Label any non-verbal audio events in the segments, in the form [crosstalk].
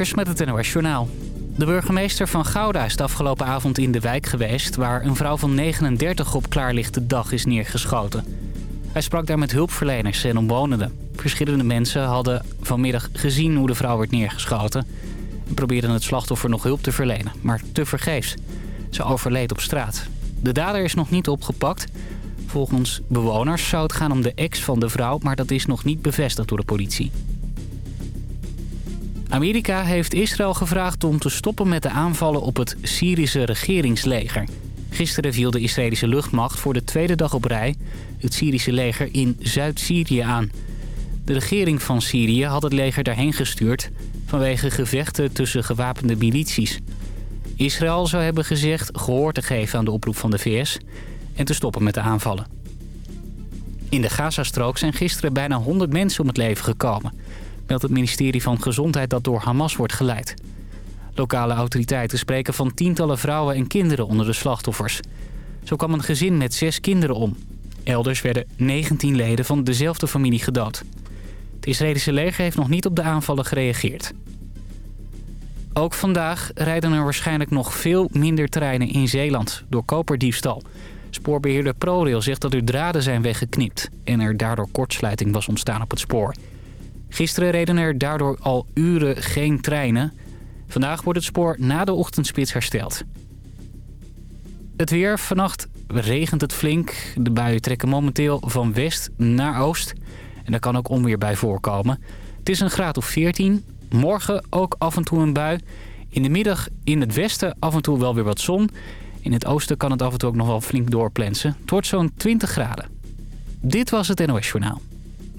Met het NOS Journaal. De burgemeester van Gouda is de afgelopen avond in de wijk geweest... waar een vrouw van 39 op klaarlichte dag is neergeschoten. Hij sprak daar met hulpverleners en omwonenden. Verschillende mensen hadden vanmiddag gezien hoe de vrouw werd neergeschoten... en probeerden het slachtoffer nog hulp te verlenen, maar tevergeefs. Ze overleed op straat. De dader is nog niet opgepakt. Volgens bewoners zou het gaan om de ex van de vrouw... maar dat is nog niet bevestigd door de politie. Amerika heeft Israël gevraagd om te stoppen met de aanvallen op het Syrische regeringsleger. Gisteren viel de Israëlische luchtmacht voor de tweede dag op rij het Syrische leger in Zuid-Syrië aan. De regering van Syrië had het leger daarheen gestuurd vanwege gevechten tussen gewapende milities. Israël zou hebben gezegd gehoor te geven aan de oproep van de VS en te stoppen met de aanvallen. In de Gazastrook zijn gisteren bijna 100 mensen om het leven gekomen meldt het ministerie van Gezondheid dat door Hamas wordt geleid. Lokale autoriteiten spreken van tientallen vrouwen en kinderen onder de slachtoffers. Zo kwam een gezin met zes kinderen om. Elders werden 19 leden van dezelfde familie gedood. Het Israëlische leger heeft nog niet op de aanvallen gereageerd. Ook vandaag rijden er waarschijnlijk nog veel minder treinen in Zeeland door koperdiefstal. Spoorbeheerder ProRail zegt dat er draden zijn weggeknipt en er daardoor kortsluiting was ontstaan op het spoor. Gisteren reden er daardoor al uren geen treinen. Vandaag wordt het spoor na de ochtendspits hersteld. Het weer. Vannacht regent het flink. De buien trekken momenteel van west naar oost. En daar kan ook onweer bij voorkomen. Het is een graad of 14. Morgen ook af en toe een bui. In de middag in het westen af en toe wel weer wat zon. In het oosten kan het af en toe ook nog wel flink doorplensen. Het wordt zo'n 20 graden. Dit was het NOS Journaal.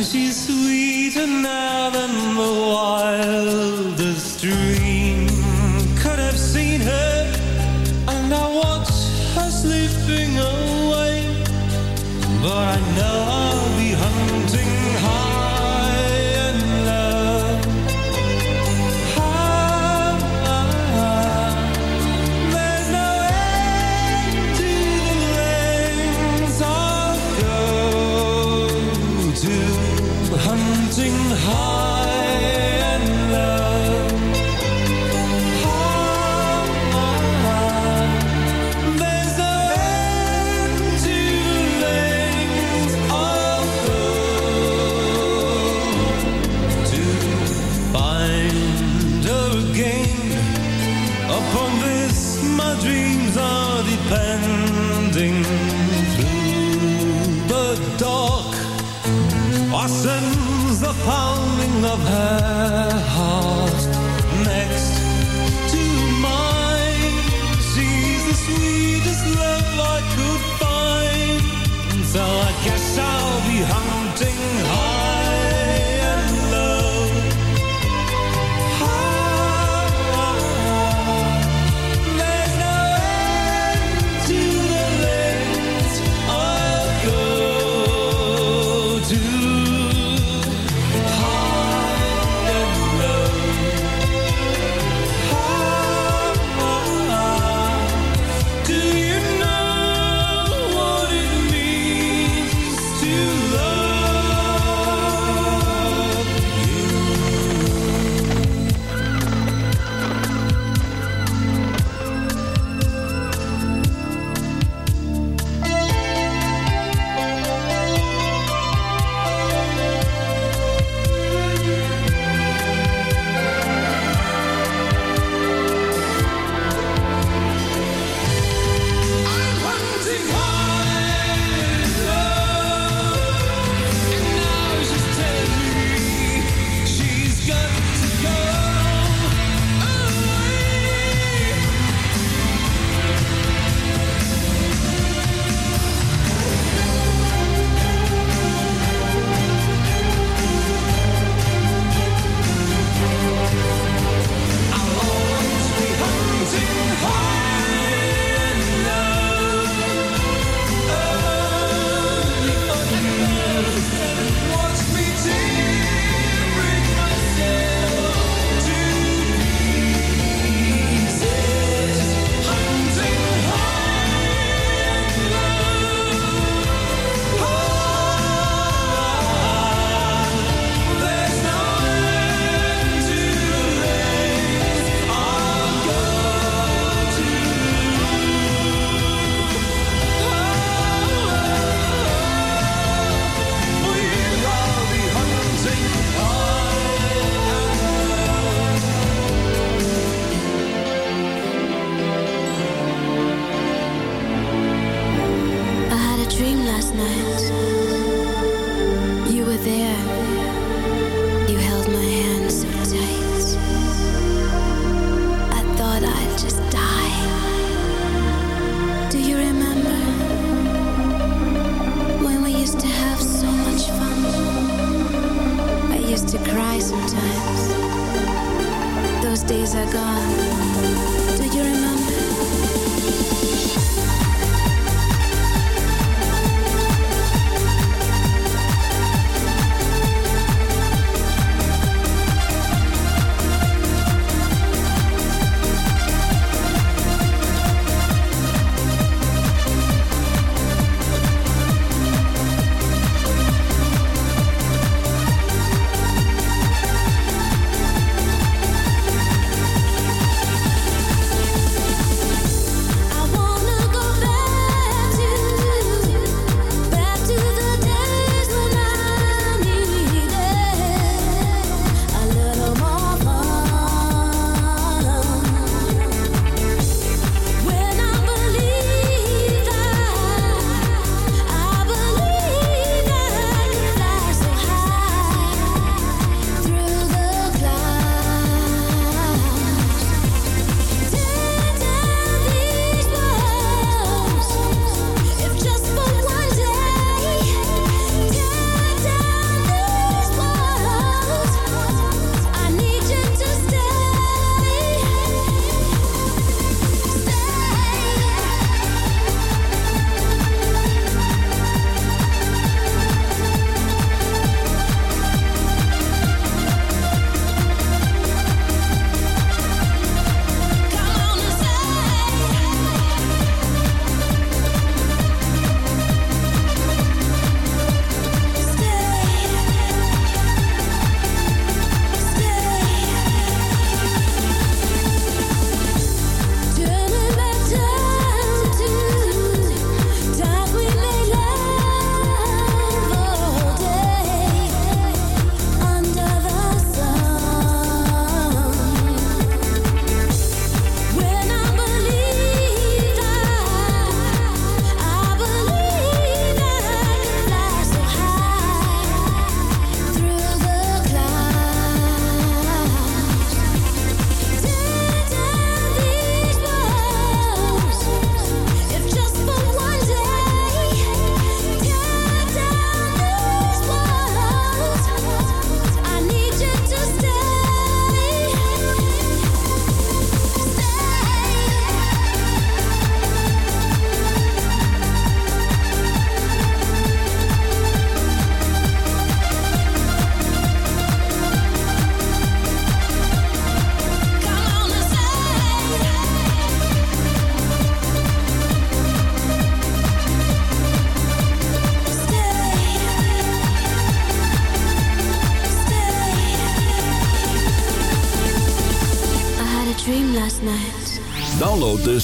High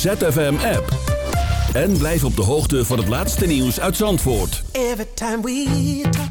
ZFM-app. En blijf op de hoogte van het laatste nieuws uit Zandvoort. Every time we.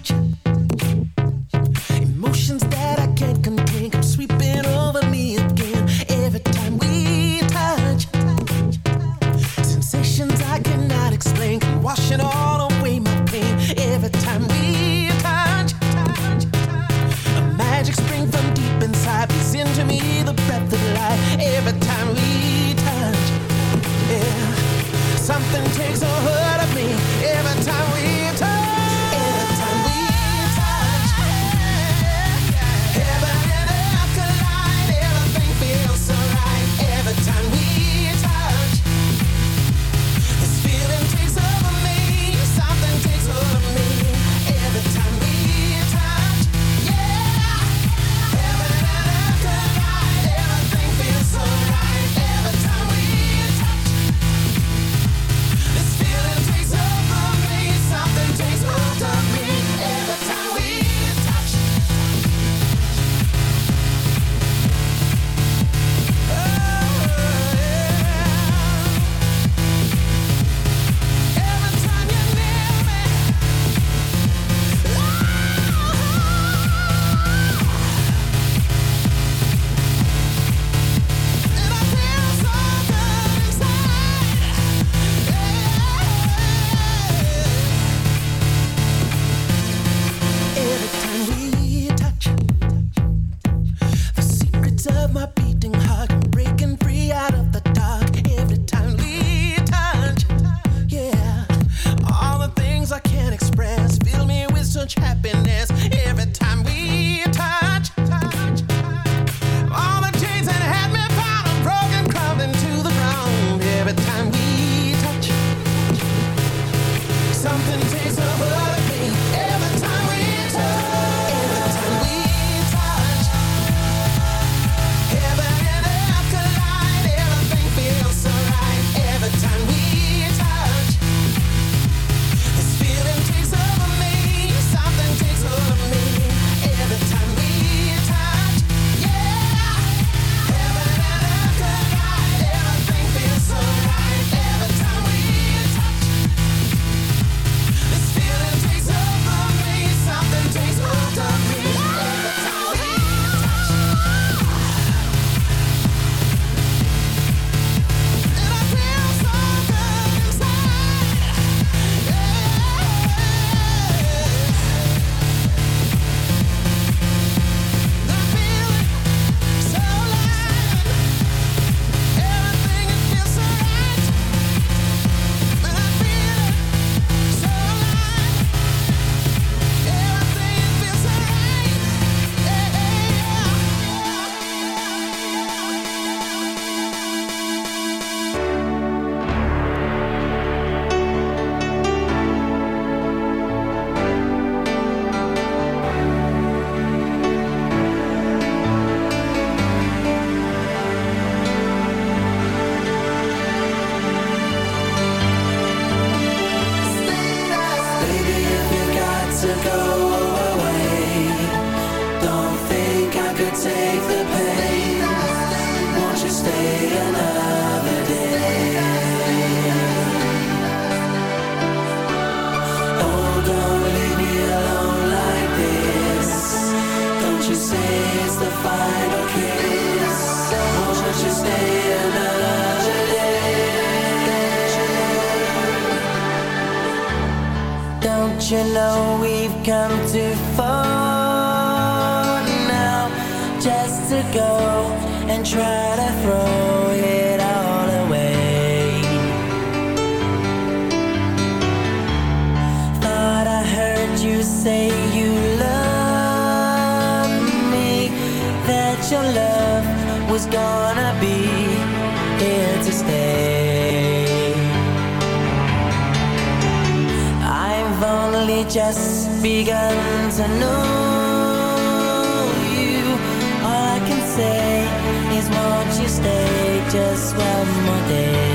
day, just one more day.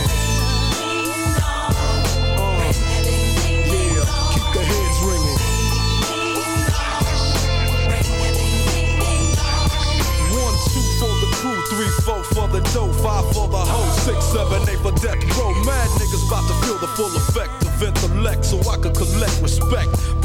Three, four for the dough, five for the hoe, six, seven, eight for death row. Mad niggas about to feel the full effect of intellect, so I can collect respect.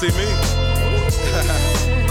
see me. [laughs]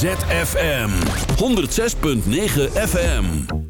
ZFM 106.9 FM.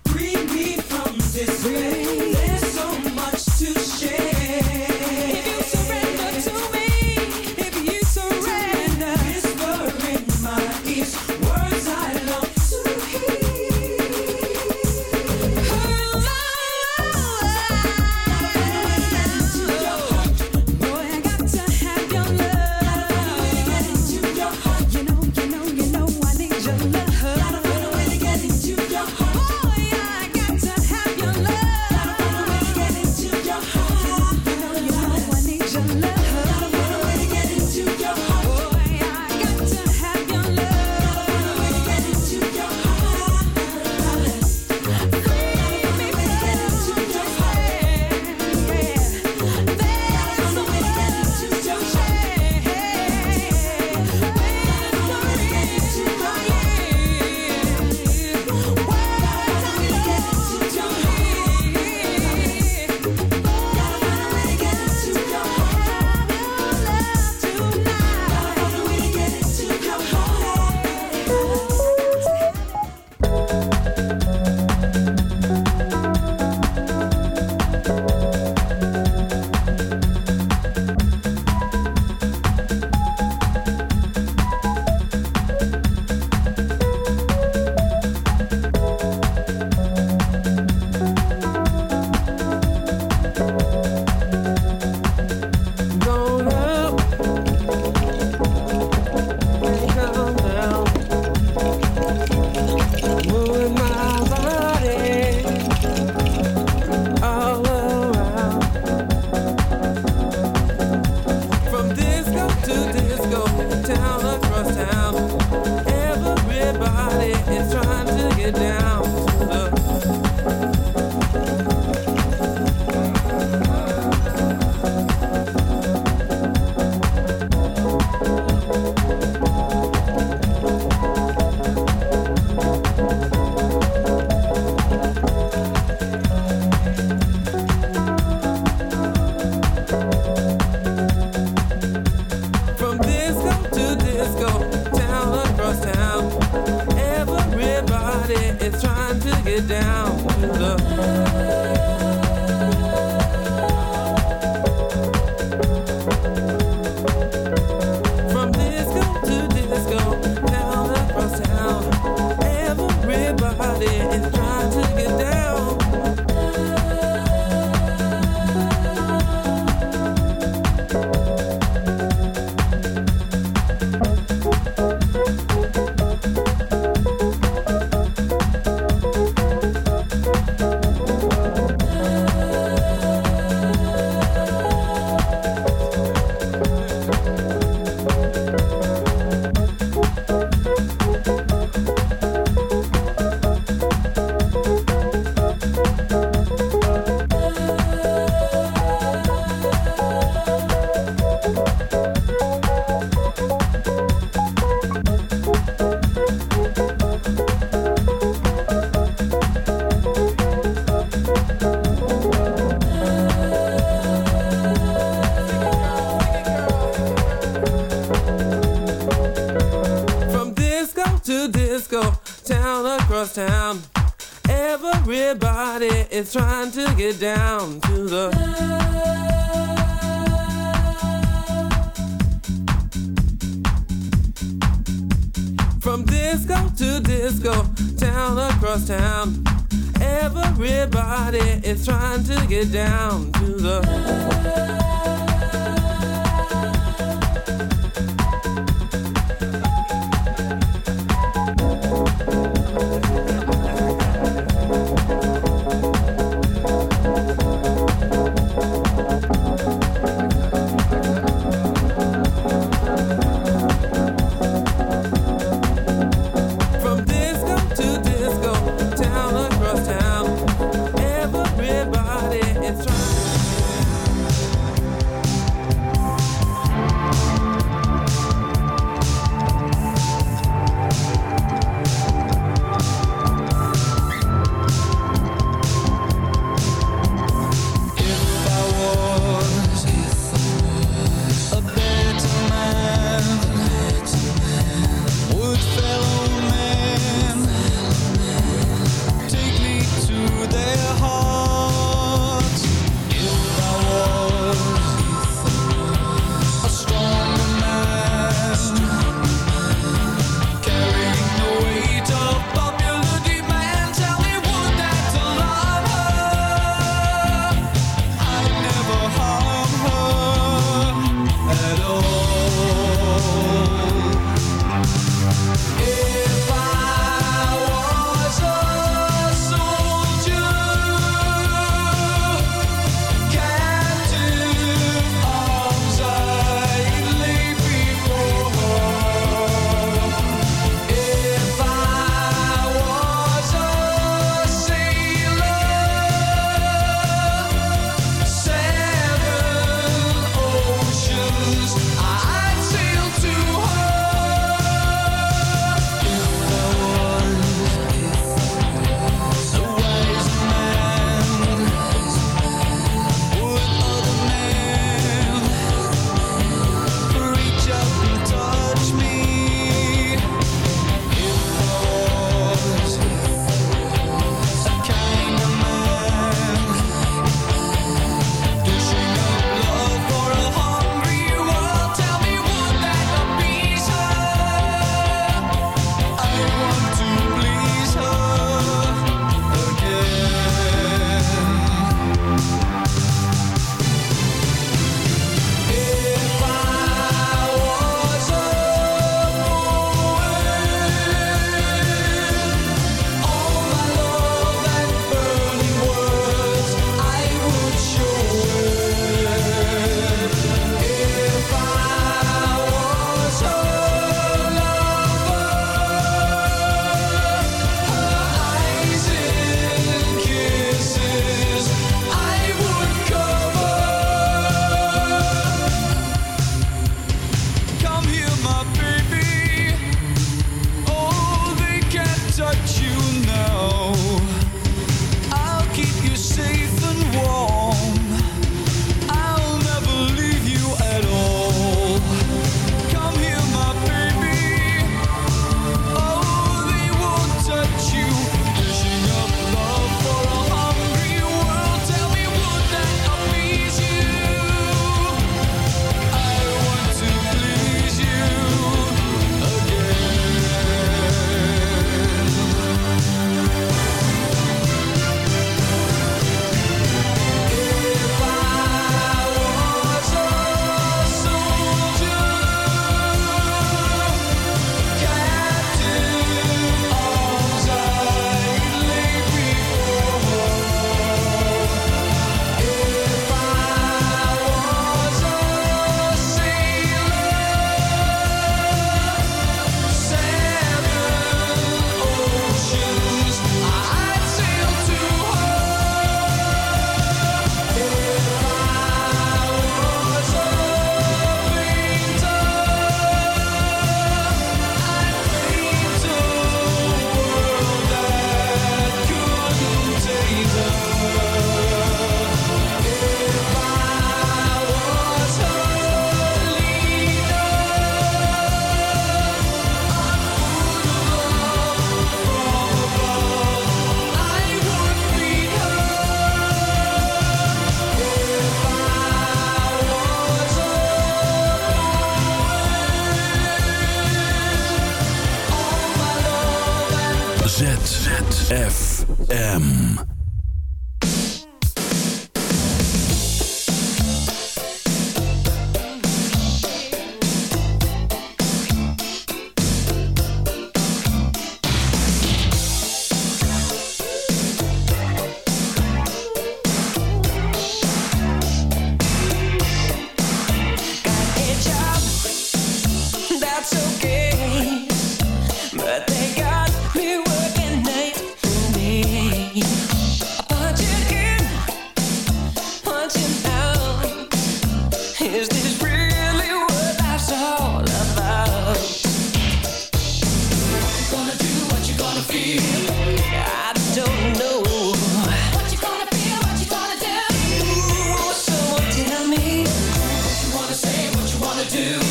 do.